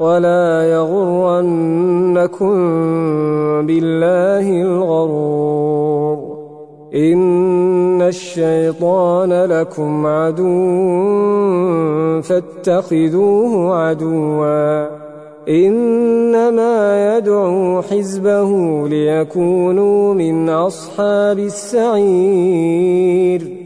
ولا يغرنكم بالله الغرور. إن الشيطان لكم عدو فاتخذوه عدوا. إنما يدعو حزبه ليكونوا من أصحاب السعير.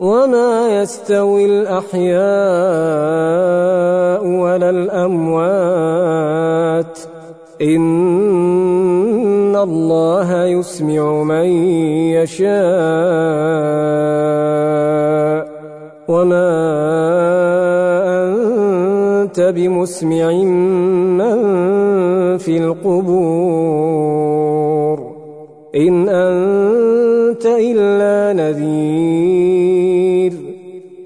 وما يستوي الأحياء ولا الأموات إن الله يسمع من يشاء وما أنت بمسمع من في القبور إن أنت إلا نذير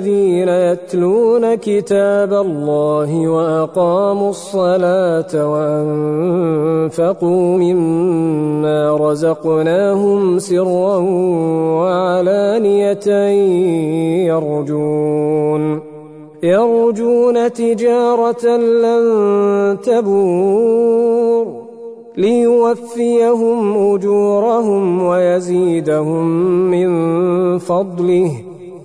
الذين يتلون كتاب الله وأقاموا الصلاة وأنفقوا مما رزقناهم سرا وعلانية يرجون يرجون تجارة لن تبور ليوفيهم أجورهم ويزيدهم من فضله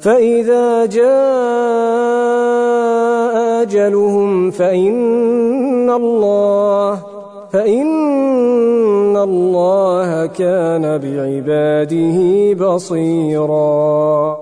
فإذا جاء أجلهم فإن الله فإن الله كان بعباده بصيراً.